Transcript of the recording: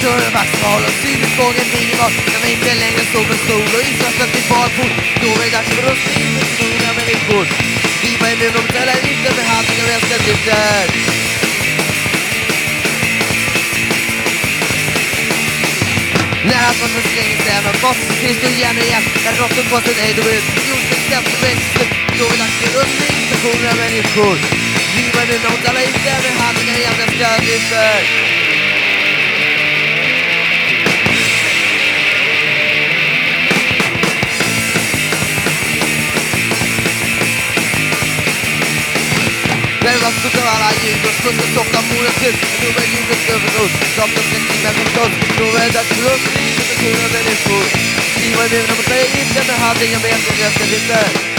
större maximal och sydutgången minimal När vi inte längre står på stol och isvattnet i barfot Då är det dags för oss röstning för unga människor Vi var immuna mot alla gifter behandling av mänskliga Nära från den slänger stämmen, Moses Kristus gärna igen. När råttor på sin hejd och ut Jordens exempel växer. Då är det dags för oss röstning för unga människor Vi var immuna mot alla gifter behandling av mänskliga Teraz dokonala nim Rozproszę są tam mule syn Numer inny znowu nóż Dobrze piękny mewem tos Numer dać luz Liczy to kurwa ten jest mój Снимаем на батареи, все на хаты, я моя, я все летаю